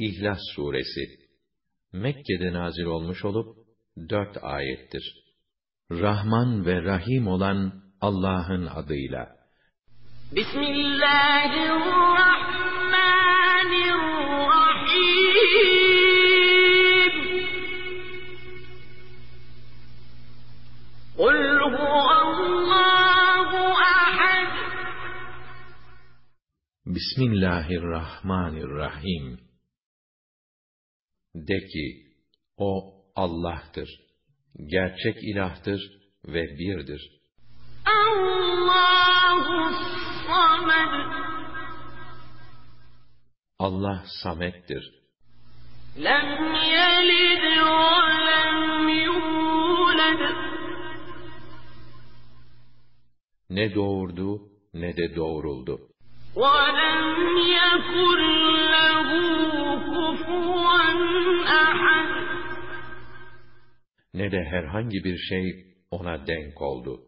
İhlas suresi Mekke'de nazil olmuş olup dört ayettir. Rahman ve Rahim olan Allah'ın adıyla. Bismillahirrahmanirrahim. Kul huvallahu ahad. Bismillahirrahmanirrahim. De ki, O Allah'tır. Gerçek ilahtır ve birdir. Allahu samed. Allah samettir. Lem yelid ve lem yulad. Ne doğurdu ne de doğruldu. وَلَمْ يَكُنْ Ne de herhangi bir şey ona denk oldu.